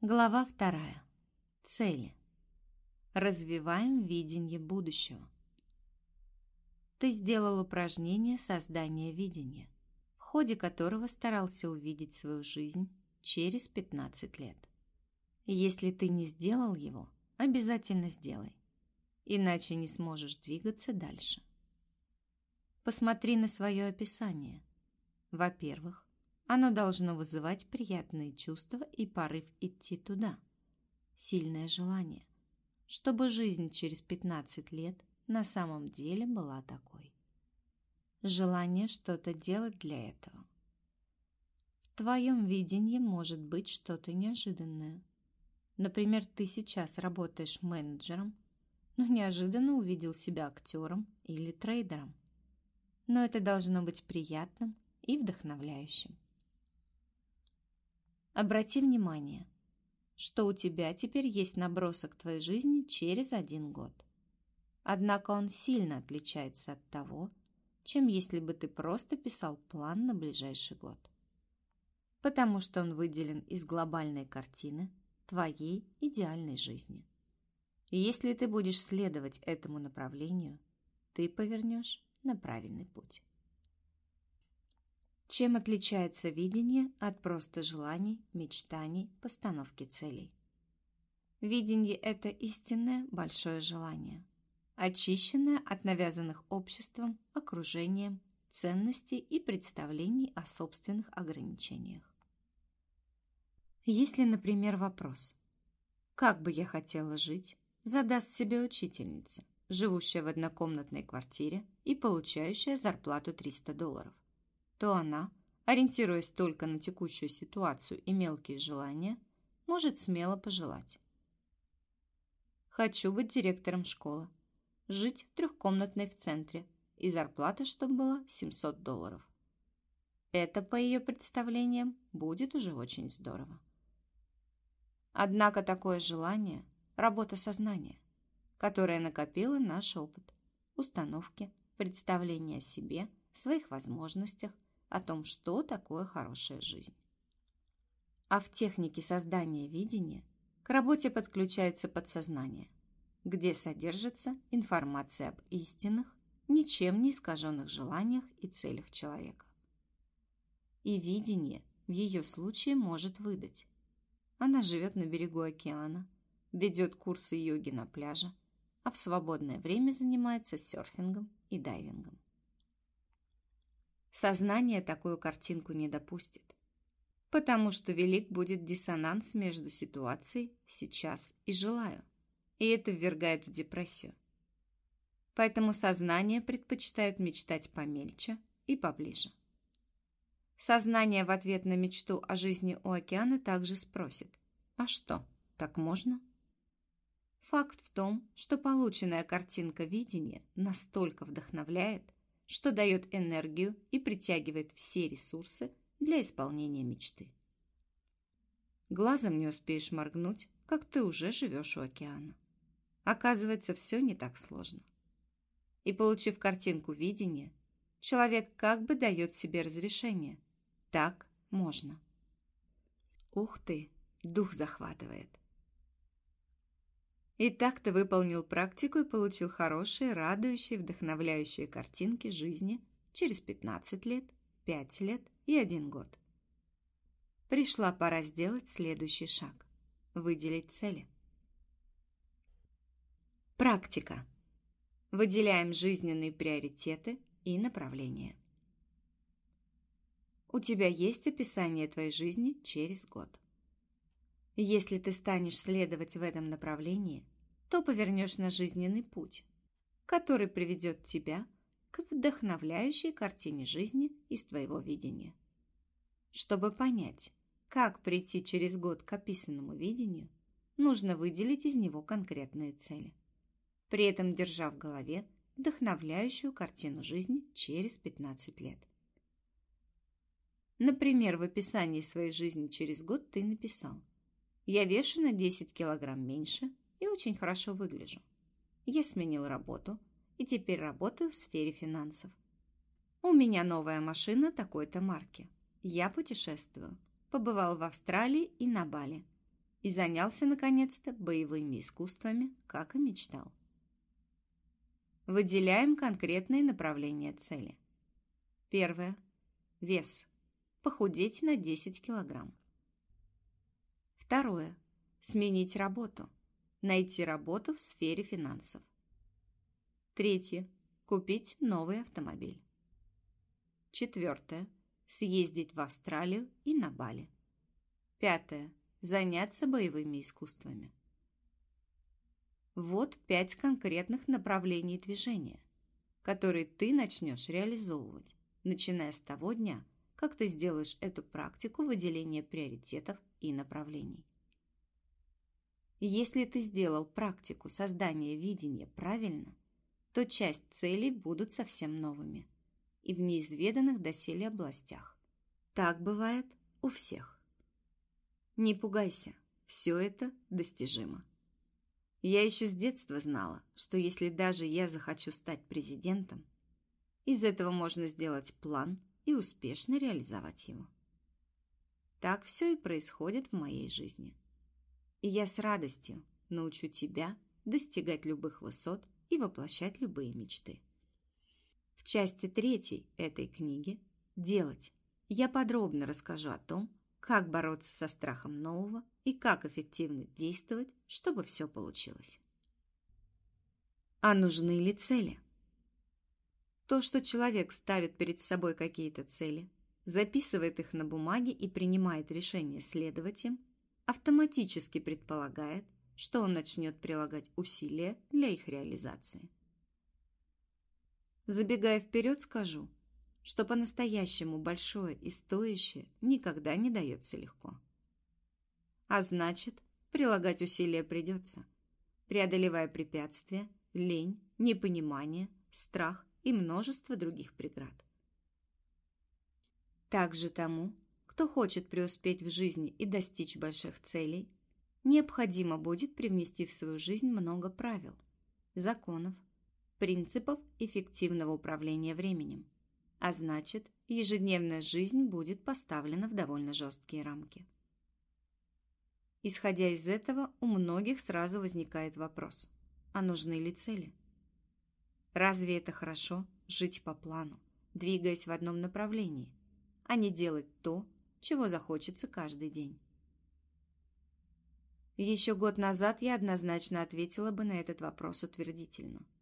Глава вторая. Цели. Развиваем видение будущего. Ты сделал упражнение создания видения, в ходе которого старался увидеть свою жизнь через 15 лет. Если ты не сделал его, обязательно сделай, иначе не сможешь двигаться дальше. Посмотри на свое описание. Во-первых, оно должно вызывать приятные чувства и порыв идти туда. Сильное желание, чтобы жизнь через 15 лет на самом деле была такой. Желание что-то делать для этого. В твоем видении может быть что-то неожиданное. Например, ты сейчас работаешь менеджером, но неожиданно увидел себя актером или трейдером. Но это должно быть приятным и вдохновляющим. Обрати внимание, что у тебя теперь есть набросок твоей жизни через один год. Однако он сильно отличается от того, чем если бы ты просто писал план на ближайший год. Потому что он выделен из глобальной картины твоей идеальной жизни. И если ты будешь следовать этому направлению, ты повернешь на правильный путь. Чем отличается видение от просто желаний, мечтаний, постановки целей? Видение – это истинное большое желание, очищенное от навязанных обществом, окружением, ценностей и представлений о собственных ограничениях. Если, например, вопрос «Как бы я хотела жить?» задаст себе учительница, живущая в однокомнатной квартире и получающая зарплату 300 долларов – то она, ориентируясь только на текущую ситуацию и мелкие желания, может смело пожелать. Хочу быть директором школы, жить в трехкомнатной в центре и зарплата, чтобы была 700 долларов. Это, по ее представлениям, будет уже очень здорово. Однако такое желание – работа сознания, которая накопила наш опыт, установки, представления о себе, своих возможностях – о том, что такое хорошая жизнь. А в технике создания видения к работе подключается подсознание, где содержится информация об истинных, ничем не искаженных желаниях и целях человека. И видение в ее случае может выдать. Она живет на берегу океана, ведет курсы йоги на пляже, а в свободное время занимается серфингом и дайвингом. Сознание такую картинку не допустит. Потому что велик будет диссонанс между ситуацией «сейчас» и «желаю», и это ввергает в депрессию. Поэтому сознание предпочитает мечтать помельче и поближе. Сознание в ответ на мечту о жизни у океана также спросит «А что, так можно?» Факт в том, что полученная картинка видения настолько вдохновляет, что дает энергию и притягивает все ресурсы для исполнения мечты. Глазом не успеешь моргнуть, как ты уже живешь у океана. Оказывается, все не так сложно. И получив картинку видения, человек как бы дает себе разрешение. Так можно. Ух ты, дух захватывает. И так ты выполнил практику и получил хорошие, радующие, вдохновляющие картинки жизни через 15 лет, 5 лет и 1 год. Пришла пора сделать следующий шаг – выделить цели. Практика. Выделяем жизненные приоритеты и направления. У тебя есть описание твоей жизни через год. Если ты станешь следовать в этом направлении, то повернешь на жизненный путь, который приведет тебя к вдохновляющей картине жизни из твоего видения. Чтобы понять, как прийти через год к описанному видению, нужно выделить из него конкретные цели, при этом держа в голове вдохновляющую картину жизни через 15 лет. Например, в описании своей жизни через год ты написал – я вешу на 10 килограмм меньше и очень хорошо выгляжу. Я сменил работу и теперь работаю в сфере финансов. У меня новая машина такой-то марки. Я путешествую. Побывал в Австралии и на Бали. и занялся, наконец-то, боевыми искусствами, как и мечтал. Выделяем конкретные направления цели. Первое. Вес. Похудеть на 10 килограмм. Второе. Сменить работу. Найти работу в сфере финансов. Третье. Купить новый автомобиль. Четвертое. Съездить в Австралию и на Бали. Пятое. Заняться боевыми искусствами. Вот пять конкретных направлений движения, которые ты начнешь реализовывать, начиная с того дня, как ты сделаешь эту практику выделения приоритетов и направлений. Если ты сделал практику создания видения правильно, то часть целей будут совсем новыми – и в неизведанных доселе областях. Так бывает у всех. Не пугайся, все это достижимо. Я еще с детства знала, что если даже я захочу стать президентом, из этого можно сделать план и успешно реализовать его. Так все и происходит в моей жизни. И я с радостью научу тебя достигать любых высот и воплощать любые мечты. В части третьей этой книги «Делать» я подробно расскажу о том, как бороться со страхом нового и как эффективно действовать, чтобы все получилось. А нужны ли цели? То, что человек ставит перед собой какие-то цели, записывает их на бумаге и принимает решение следовать им, автоматически предполагает, что он начнет прилагать усилия для их реализации. Забегая вперед, скажу, что по-настоящему большое и стоящее никогда не дается легко. А значит, прилагать усилия придется, преодолевая препятствия, лень, непонимание, страх и множество других преград. Также тому, кто хочет преуспеть в жизни и достичь больших целей, необходимо будет привнести в свою жизнь много правил, законов, принципов эффективного управления временем. А значит, ежедневная жизнь будет поставлена в довольно жесткие рамки. Исходя из этого, у многих сразу возникает вопрос, а нужны ли цели? Разве это хорошо жить по плану, двигаясь в одном направлении, а не делать то, чего захочется каждый день? Еще год назад я однозначно ответила бы на этот вопрос утвердительно –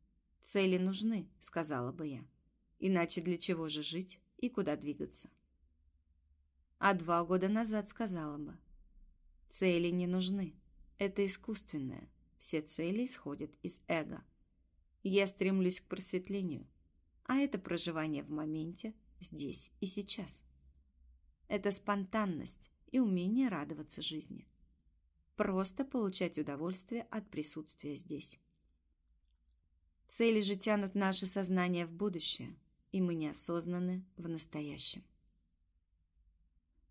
Цели нужны, сказала бы я. Иначе для чего же жить и куда двигаться? А два года назад сказала бы. Цели не нужны. Это искусственное. Все цели исходят из эго. Я стремлюсь к просветлению. А это проживание в моменте, здесь и сейчас. Это спонтанность и умение радоваться жизни. Просто получать удовольствие от присутствия здесь. Цели же тянут наше сознание в будущее, и мы неосознаны в настоящем.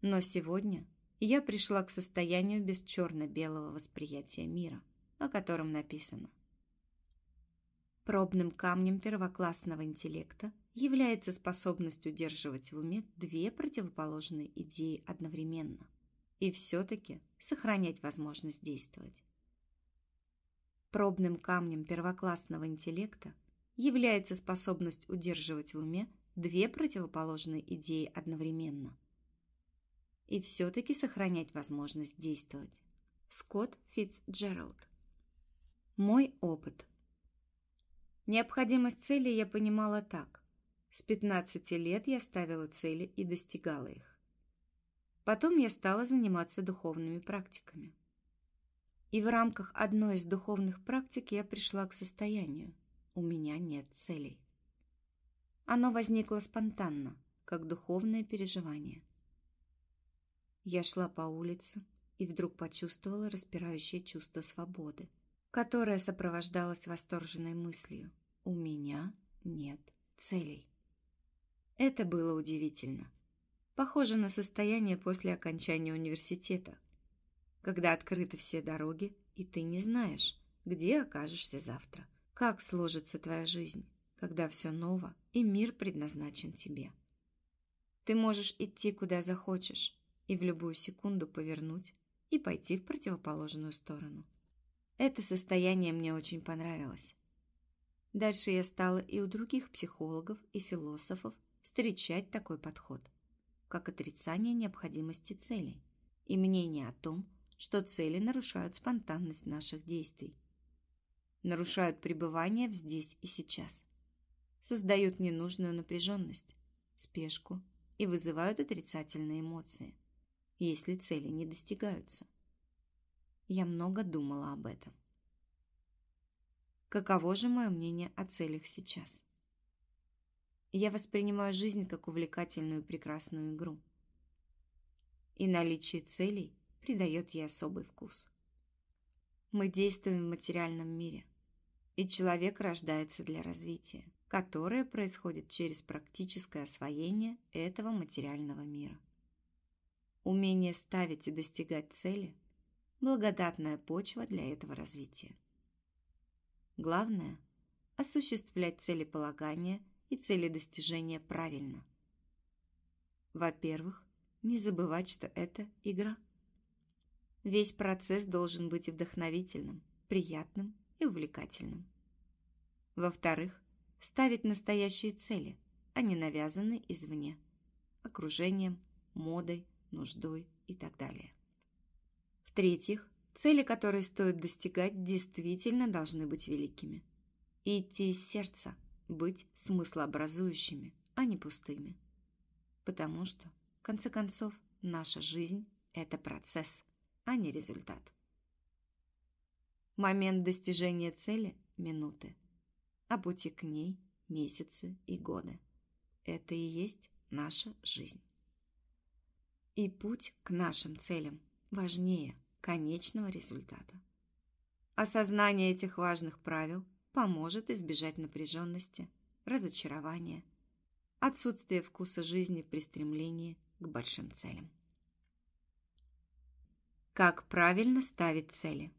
Но сегодня я пришла к состоянию без черно-белого восприятия мира, о котором написано. Пробным камнем первоклассного интеллекта является способность удерживать в уме две противоположные идеи одновременно и все-таки сохранять возможность действовать. Пробным камнем первоклассного интеллекта является способность удерживать в уме две противоположные идеи одновременно. И все-таки сохранять возможность действовать. Скотт Фитцджеральд. Мой опыт. Необходимость цели я понимала так. С 15 лет я ставила цели и достигала их. Потом я стала заниматься духовными практиками. И в рамках одной из духовных практик я пришла к состоянию «у меня нет целей». Оно возникло спонтанно, как духовное переживание. Я шла по улице и вдруг почувствовала распирающее чувство свободы, которое сопровождалось восторженной мыслью «у меня нет целей». Это было удивительно. Похоже на состояние после окончания университета, когда открыты все дороги, и ты не знаешь, где окажешься завтра, как сложится твоя жизнь, когда все ново и мир предназначен тебе. Ты можешь идти куда захочешь и в любую секунду повернуть и пойти в противоположную сторону. Это состояние мне очень понравилось. Дальше я стала и у других психологов и философов встречать такой подход, как отрицание необходимости целей и мнение о том, что цели нарушают спонтанность наших действий, нарушают пребывание в здесь и сейчас, создают ненужную напряженность, спешку и вызывают отрицательные эмоции, если цели не достигаются. Я много думала об этом. Каково же мое мнение о целях сейчас? Я воспринимаю жизнь как увлекательную прекрасную игру. И наличие целей придает ей особый вкус. Мы действуем в материальном мире, и человек рождается для развития, которое происходит через практическое освоение этого материального мира. Умение ставить и достигать цели – благодатная почва для этого развития. Главное – осуществлять целеполагание и целедостижение правильно. Во-первых, не забывать, что это игра – Весь процесс должен быть вдохновительным, приятным и увлекательным. Во-вторых, ставить настоящие цели, а не навязанные извне, окружением, модой, нуждой и так далее. В-третьих, цели, которые стоит достигать, действительно должны быть великими. И идти из сердца, быть смыслообразующими, а не пустыми. Потому что, в конце концов, наша жизнь – это процесс – а не результат. Момент достижения цели – минуты, а пути к ней – месяцы и годы. Это и есть наша жизнь. И путь к нашим целям важнее конечного результата. Осознание этих важных правил поможет избежать напряженности, разочарования, отсутствия вкуса жизни при стремлении к большим целям. Как правильно ставить цели?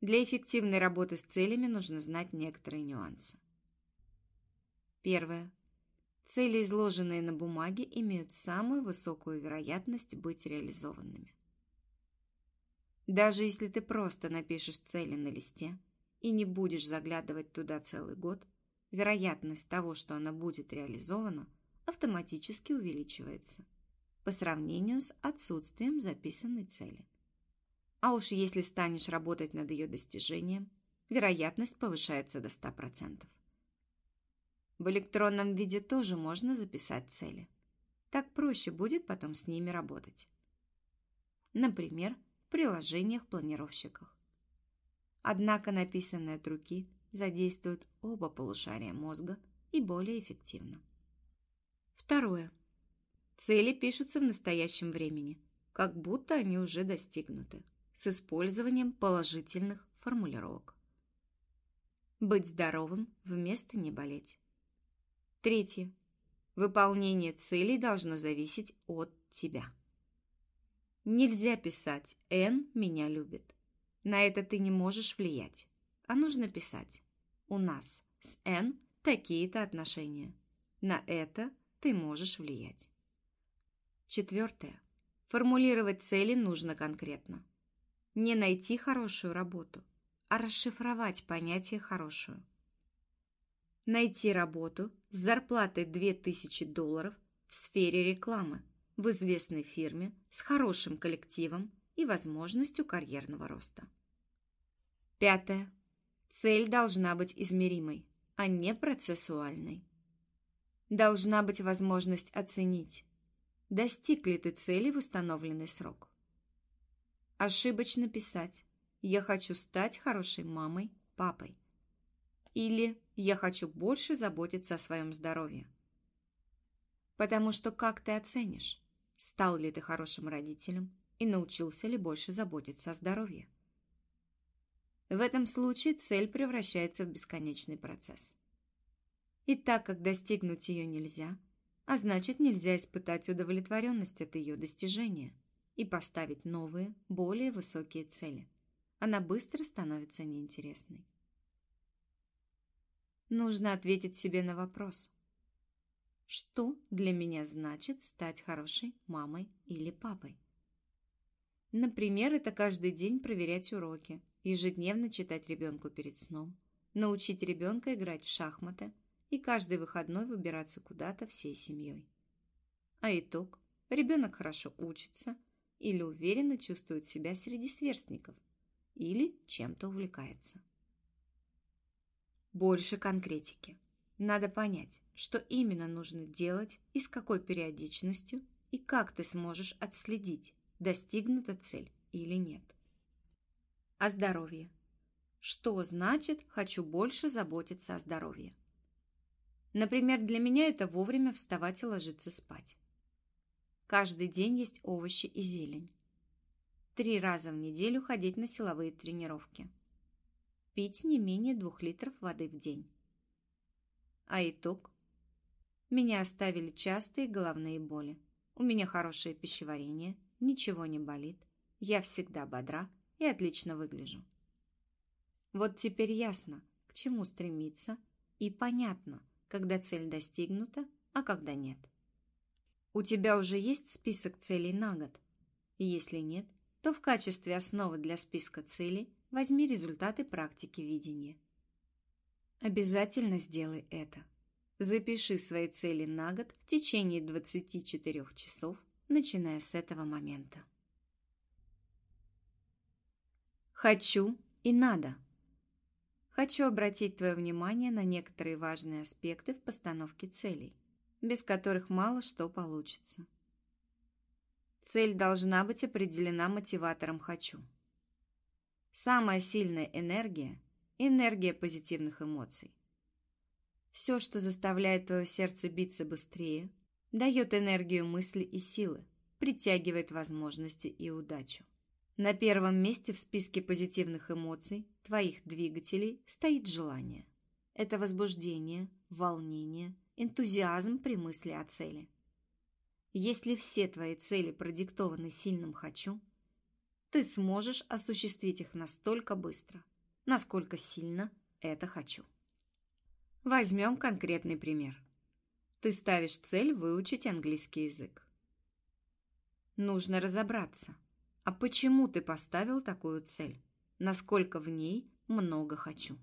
Для эффективной работы с целями нужно знать некоторые нюансы. Первое. Цели, изложенные на бумаге, имеют самую высокую вероятность быть реализованными. Даже если ты просто напишешь цели на листе и не будешь заглядывать туда целый год, вероятность того, что она будет реализована, автоматически увеличивается по сравнению с отсутствием записанной цели. А уж если станешь работать над ее достижением, вероятность повышается до 100%. В электронном виде тоже можно записать цели. Так проще будет потом с ними работать. Например, в приложениях-планировщиках. Однако написанные от руки задействуют оба полушария мозга и более эффективно. Второе. Цели пишутся в настоящем времени, как будто они уже достигнуты, с использованием положительных формулировок. Быть здоровым вместо не болеть. Третье. Выполнение целей должно зависеть от тебя. Нельзя писать «Н меня любит». На это ты не можешь влиять. А нужно писать «У нас с Н такие-то отношения». На это ты можешь влиять. Четвертое. Формулировать цели нужно конкретно. Не найти хорошую работу, а расшифровать понятие «хорошую». Найти работу с зарплатой 2000 долларов в сфере рекламы в известной фирме с хорошим коллективом и возможностью карьерного роста. Пятое. Цель должна быть измеримой, а не процессуальной. Должна быть возможность оценить, достиг ли ты цели в установленный срок. Ошибочно писать «Я хочу стать хорошей мамой, папой» или «Я хочу больше заботиться о своем здоровье». Потому что как ты оценишь, стал ли ты хорошим родителем и научился ли больше заботиться о здоровье? В этом случае цель превращается в бесконечный процесс. И так как достигнуть ее нельзя – а значит, нельзя испытать удовлетворенность от ее достижения и поставить новые, более высокие цели. Она быстро становится неинтересной. Нужно ответить себе на вопрос. Что для меня значит стать хорошей мамой или папой? Например, это каждый день проверять уроки, ежедневно читать ребенку перед сном, научить ребенка играть в шахматы и каждый выходной выбираться куда-то всей семьей. А итог? Ребенок хорошо учится или уверенно чувствует себя среди сверстников, или чем-то увлекается. Больше конкретики. Надо понять, что именно нужно делать и с какой периодичностью, и как ты сможешь отследить, достигнута цель или нет. О здоровье. Что значит «хочу больше заботиться о здоровье»? Например, для меня это вовремя вставать и ложиться спать. Каждый день есть овощи и зелень. Три раза в неделю ходить на силовые тренировки. Пить не менее двух литров воды в день. А итог? Меня оставили частые головные боли. У меня хорошее пищеварение, ничего не болит. Я всегда бодра и отлично выгляжу. Вот теперь ясно, к чему стремиться, и понятно, когда цель достигнута, а когда нет. У тебя уже есть список целей на год? Если нет, то в качестве основы для списка целей возьми результаты практики видения. Обязательно сделай это. Запиши свои цели на год в течение 24 часов, начиная с этого момента. Хочу и надо. Хочу обратить твое внимание на некоторые важные аспекты в постановке целей, без которых мало что получится. Цель должна быть определена мотиватором «хочу». Самая сильная энергия – энергия позитивных эмоций. Все, что заставляет твое сердце биться быстрее, дает энергию мысли и силы, притягивает возможности и удачу. На первом месте в списке позитивных эмоций, твоих двигателей, стоит желание. Это возбуждение, волнение, энтузиазм при мысли о цели. Если все твои цели продиктованы сильным «хочу», ты сможешь осуществить их настолько быстро, насколько сильно это «хочу». Возьмем конкретный пример. Ты ставишь цель выучить английский язык. Нужно разобраться, а почему ты поставил такую цель? Насколько в ней много хочу?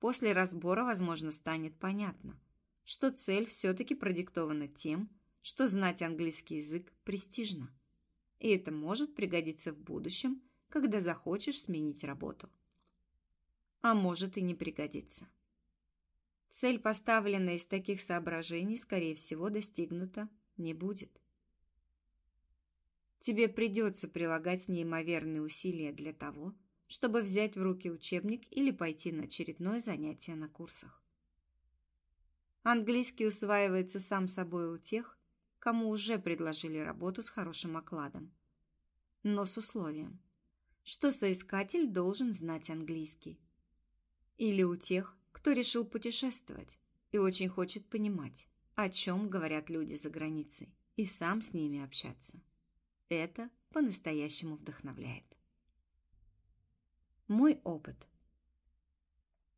После разбора, возможно, станет понятно, что цель все-таки продиктована тем, что знать английский язык престижно. И это может пригодиться в будущем, когда захочешь сменить работу. А может и не пригодиться. Цель, поставленная из таких соображений, скорее всего, достигнута не будет. Тебе придется прилагать неимоверные усилия для того, чтобы взять в руки учебник или пойти на очередное занятие на курсах. Английский усваивается сам собой у тех, кому уже предложили работу с хорошим окладом. Но с условием, что соискатель должен знать английский. Или у тех, кто решил путешествовать и очень хочет понимать, о чем говорят люди за границей, и сам с ними общаться. Это по-настоящему вдохновляет. Мой опыт.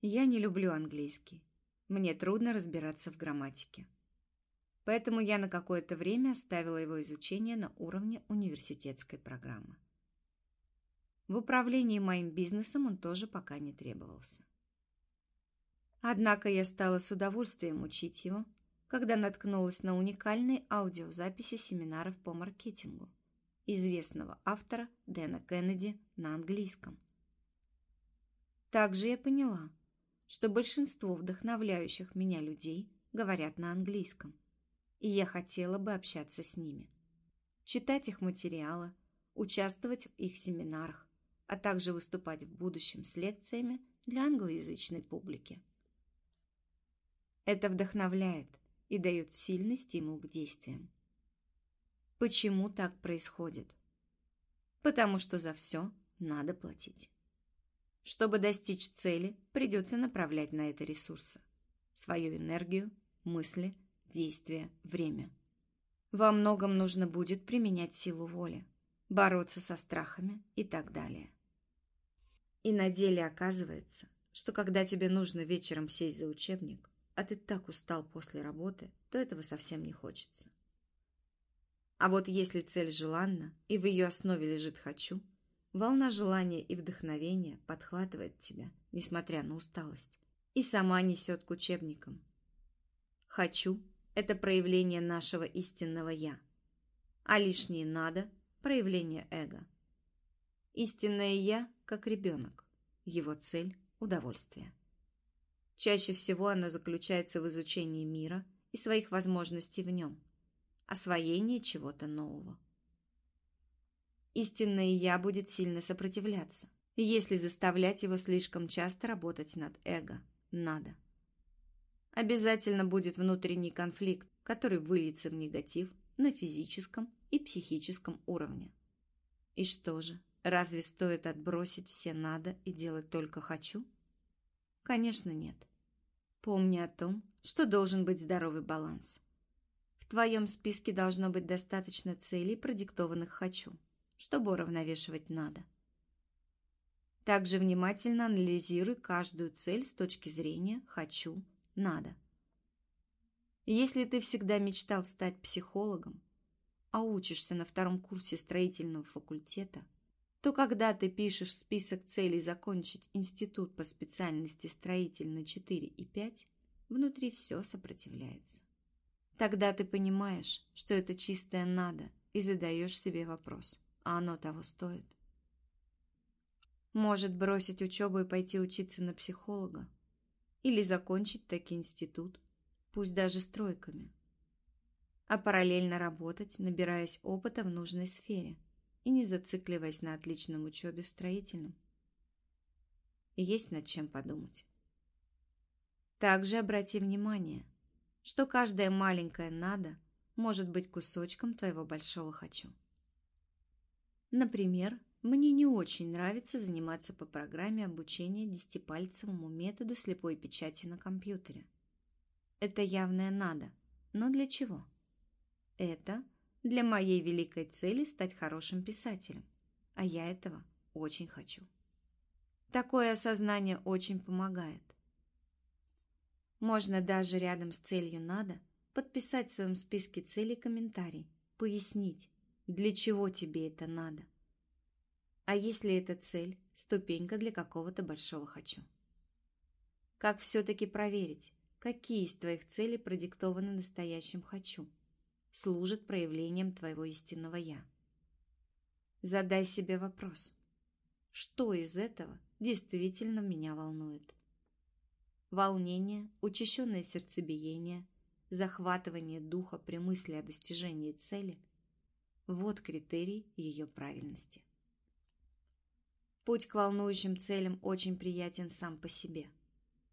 Я не люблю английский. Мне трудно разбираться в грамматике. Поэтому я на какое-то время оставила его изучение на уровне университетской программы. В управлении моим бизнесом он тоже пока не требовался. Однако я стала с удовольствием учить его, когда наткнулась на уникальные аудиозаписи семинаров по маркетингу известного автора Дэна Кеннеди на английском. Также я поняла, что большинство вдохновляющих меня людей говорят на английском, и я хотела бы общаться с ними, читать их материалы, участвовать в их семинарах, а также выступать в будущем с лекциями для англоязычной публики. Это вдохновляет и дает сильный стимул к действиям. Почему так происходит? Потому что за все надо платить. Чтобы достичь цели, придется направлять на это ресурсы. Свою энергию, мысли, действия, время. Во многом нужно будет применять силу воли, бороться со страхами и так далее. И на деле оказывается, что когда тебе нужно вечером сесть за учебник, а ты так устал после работы, то этого совсем не хочется. А вот если цель желанна, и в ее основе лежит «хочу», волна желания и вдохновения подхватывает тебя, несмотря на усталость, и сама несет к учебникам. «Хочу» — это проявление нашего истинного «я», а лишнее «надо» — проявление эго. Истинное «я» как ребенок, его цель — удовольствие. Чаще всего оно заключается в изучении мира и своих возможностей в нем, освоении чего-то нового. Истинное «я» будет сильно сопротивляться, если заставлять его слишком часто работать над эго, надо. Обязательно будет внутренний конфликт, который выльется в негатив на физическом и психическом уровне. И что же, разве стоит отбросить все «надо» и делать только «хочу»? Конечно, нет. Помни о том, что должен быть здоровый баланс. В твоем списке должно быть достаточно целей, продиктованных «хочу», чтобы уравновешивать «надо». Также внимательно анализируй каждую цель с точки зрения «хочу», «надо». Если ты всегда мечтал стать психологом, а учишься на втором курсе строительного факультета – то когда ты пишешь список целей закончить институт по специальности строитель на 4 и 5, внутри все сопротивляется. Тогда ты понимаешь, что это чистое надо, и задаешь себе вопрос, а оно того стоит? Может бросить учебу и пойти учиться на психолога? Или закончить таки институт, пусть даже с тройками? А параллельно работать, набираясь опыта в нужной сфере – и не зацикливаясь на отличном учебе в строительном. есть над чем подумать. Также обрати внимание, что каждое маленькое «надо» может быть кусочком твоего большого «хочу». Например, мне не очень нравится заниматься по программе обучения десятипальцевому методу слепой печати на компьютере. Это явное «надо», но для чего? Это для моей великой цели стать хорошим писателем. А я этого очень хочу. Такое осознание очень помогает. Можно даже рядом с целью «надо» подписать в своем списке целей комментарий, пояснить, для чего тебе это надо. А если эта цель – ступенька для какого-то большого «хочу»? Как все-таки проверить, какие из твоих целей продиктованы настоящим «хочу»? Служит проявлением твоего истинного «я». Задай себе вопрос. Что из этого действительно меня волнует? Волнение, учащенное сердцебиение, захватывание духа при мысли о достижении цели – вот критерий ее правильности. Путь к волнующим целям очень приятен сам по себе,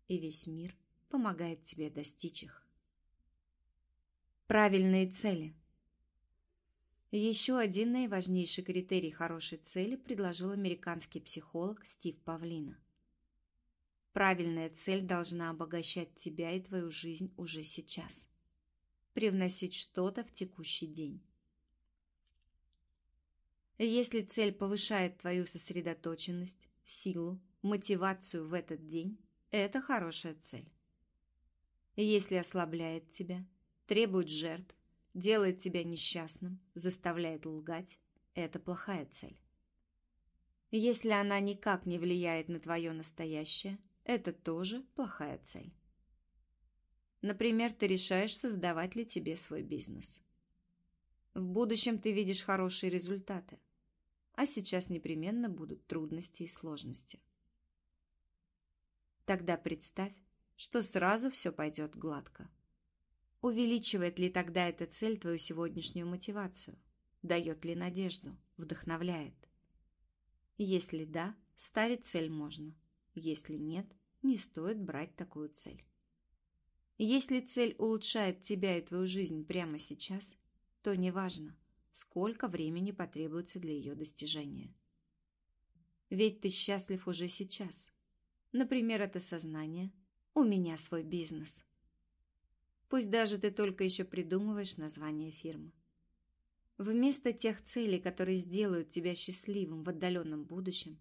и весь мир помогает тебе достичь их. Правильные цели. Еще один наиважнейший критерий хорошей цели предложил американский психолог Стив Павлина. Правильная цель должна обогащать тебя и твою жизнь уже сейчас. Привносить что-то в текущий день. Если цель повышает твою сосредоточенность, силу, мотивацию в этот день, это хорошая цель. Если ослабляет тебя – требует жертв, делает тебя несчастным, заставляет лгать – это плохая цель. Если она никак не влияет на твое настоящее, это тоже плохая цель. Например, ты решаешь, создавать ли тебе свой бизнес. В будущем ты видишь хорошие результаты, а сейчас непременно будут трудности и сложности. Тогда представь, что сразу все пойдет гладко. Увеличивает ли тогда эта цель твою сегодняшнюю мотивацию? Дает ли надежду? Вдохновляет? Если да, ставить цель можно. Если нет, не стоит брать такую цель. Если цель улучшает тебя и твою жизнь прямо сейчас, то неважно, сколько времени потребуется для ее достижения. Ведь ты счастлив уже сейчас. Например, это сознание «У меня свой бизнес». Пусть даже ты только еще придумываешь название фирмы. Вместо тех целей, которые сделают тебя счастливым в отдаленном будущем,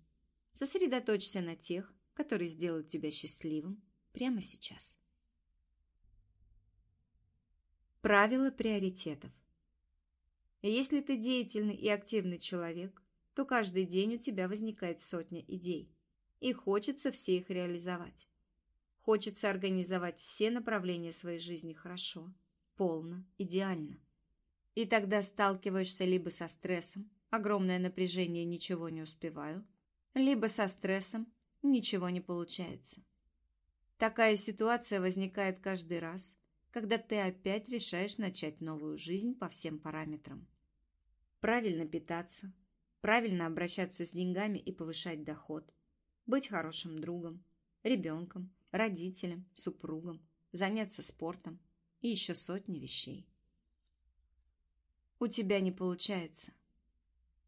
сосредоточься на тех, которые сделают тебя счастливым прямо сейчас. Правила приоритетов. Если ты деятельный и активный человек, то каждый день у тебя возникает сотня идей, и хочется все их реализовать. Хочется организовать все направления своей жизни хорошо, полно, идеально. И тогда сталкиваешься либо со стрессом, огромное напряжение, ничего не успеваю, либо со стрессом, ничего не получается. Такая ситуация возникает каждый раз, когда ты опять решаешь начать новую жизнь по всем параметрам. Правильно питаться, правильно обращаться с деньгами и повышать доход, быть хорошим другом, ребенком, родителем, супругом, заняться спортом и еще сотни вещей. У тебя не получается.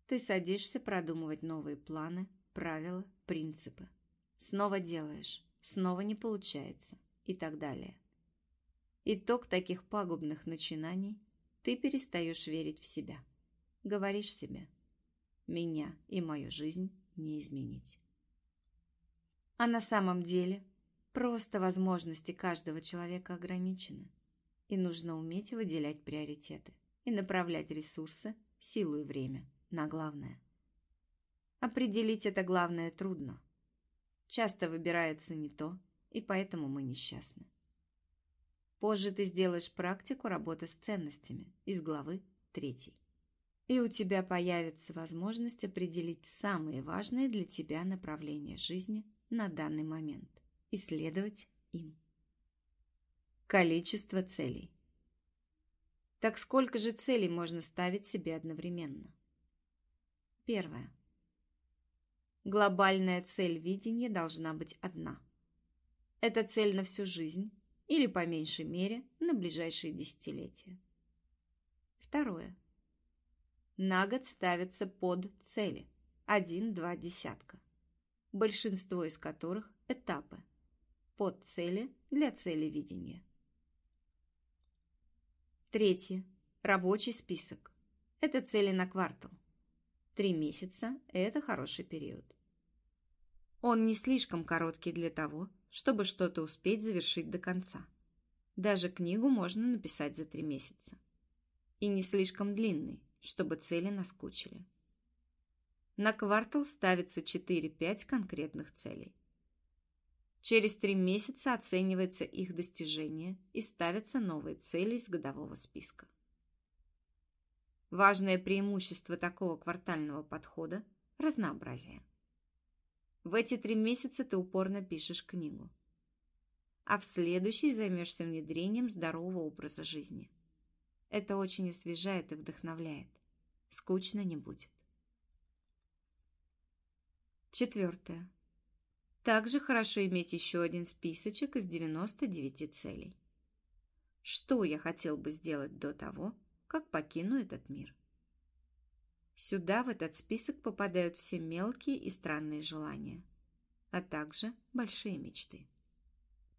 Ты садишься продумывать новые планы, правила, принципы. Снова делаешь, снова не получается и так далее. Итог таких пагубных начинаний – ты перестаешь верить в себя. Говоришь себе «меня и мою жизнь не изменить». А на самом деле просто возможности каждого человека ограничены, и нужно уметь выделять приоритеты и направлять ресурсы, силу и время на главное. Определить это главное трудно. Часто выбирается не то, и поэтому мы несчастны. Позже ты сделаешь практику работы с ценностями из главы 3. И у тебя появится возможность определить самые важные для тебя направления жизни на данный момент и следовать им. Количество целей. Так сколько же целей можно ставить себе одновременно? Первое. Глобальная цель видения должна быть одна. Это цель на всю жизнь, или, по меньшей мере, на ближайшие десятилетия. Второе. На год ставятся под цели, один-два десятка, большинство из которых – этапы, под цели для цели видения. Третье. Рабочий список. Это цели на квартал. Три месяца – это хороший период. Он не слишком короткий для того, чтобы что-то успеть завершить до конца. Даже книгу можно написать за три месяца. И не слишком длинный, чтобы цели наскучили. На квартал ставится 4-5 конкретных целей. Через три месяца оценивается их достижение и ставятся новые цели из годового списка. Важное преимущество такого квартального подхода – разнообразие. В эти три месяца ты упорно пишешь книгу. А в следующий займешься внедрением здорового образа жизни. Это очень освежает и вдохновляет. Скучно не будет. Четвертое. Также хорошо иметь еще один списочек из 99 целей. Что я хотел бы сделать до того, как покину этот мир? Сюда, в этот список, попадают все мелкие и странные желания, а также большие мечты.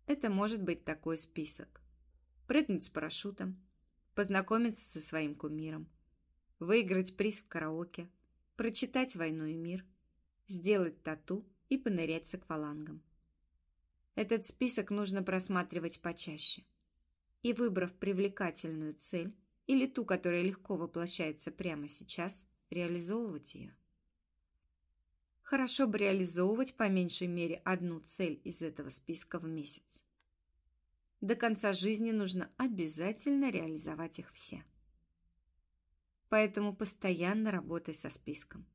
Это может быть такой список. Прыгнуть с парашютом, познакомиться со своим кумиром, выиграть приз в караоке, прочитать «Войну и мир», сделать тату и понырять с аквалангом. Этот список нужно просматривать почаще. И выбрав привлекательную цель или ту, которая легко воплощается прямо сейчас, реализовывать ее. Хорошо бы реализовывать по меньшей мере одну цель из этого списка в месяц. До конца жизни нужно обязательно реализовать их все. Поэтому постоянно работай со списком.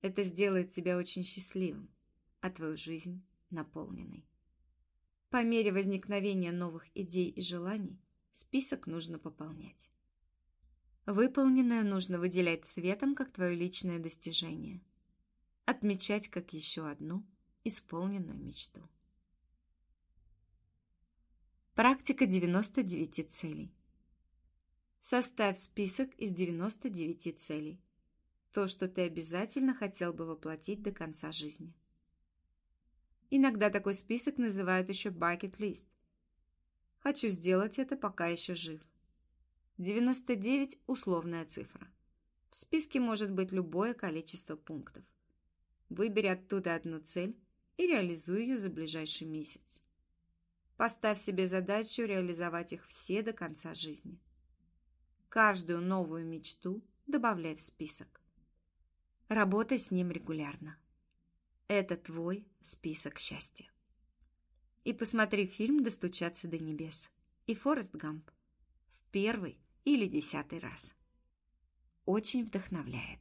Это сделает тебя очень счастливым, а твою жизнь наполненной. По мере возникновения новых идей и желаний список нужно пополнять. Выполненное нужно выделять цветом как твое личное достижение. Отмечать как еще одну исполненную мечту. Практика 99 целей. Составь список из 99 целей. То, что ты обязательно хотел бы воплотить до конца жизни. Иногда такой список называют еще list. Хочу сделать это, пока еще жив. 99 – условная цифра. В списке может быть любое количество пунктов. Выбери оттуда одну цель и реализуй ее за ближайший месяц. Поставь себе задачу реализовать их все до конца жизни. Каждую новую мечту добавляй в список. Работай с ним регулярно. Это твой список счастья. И посмотри фильм «Достучаться до небес» и «Форест Гамп» в первый или десятый раз. Очень вдохновляет.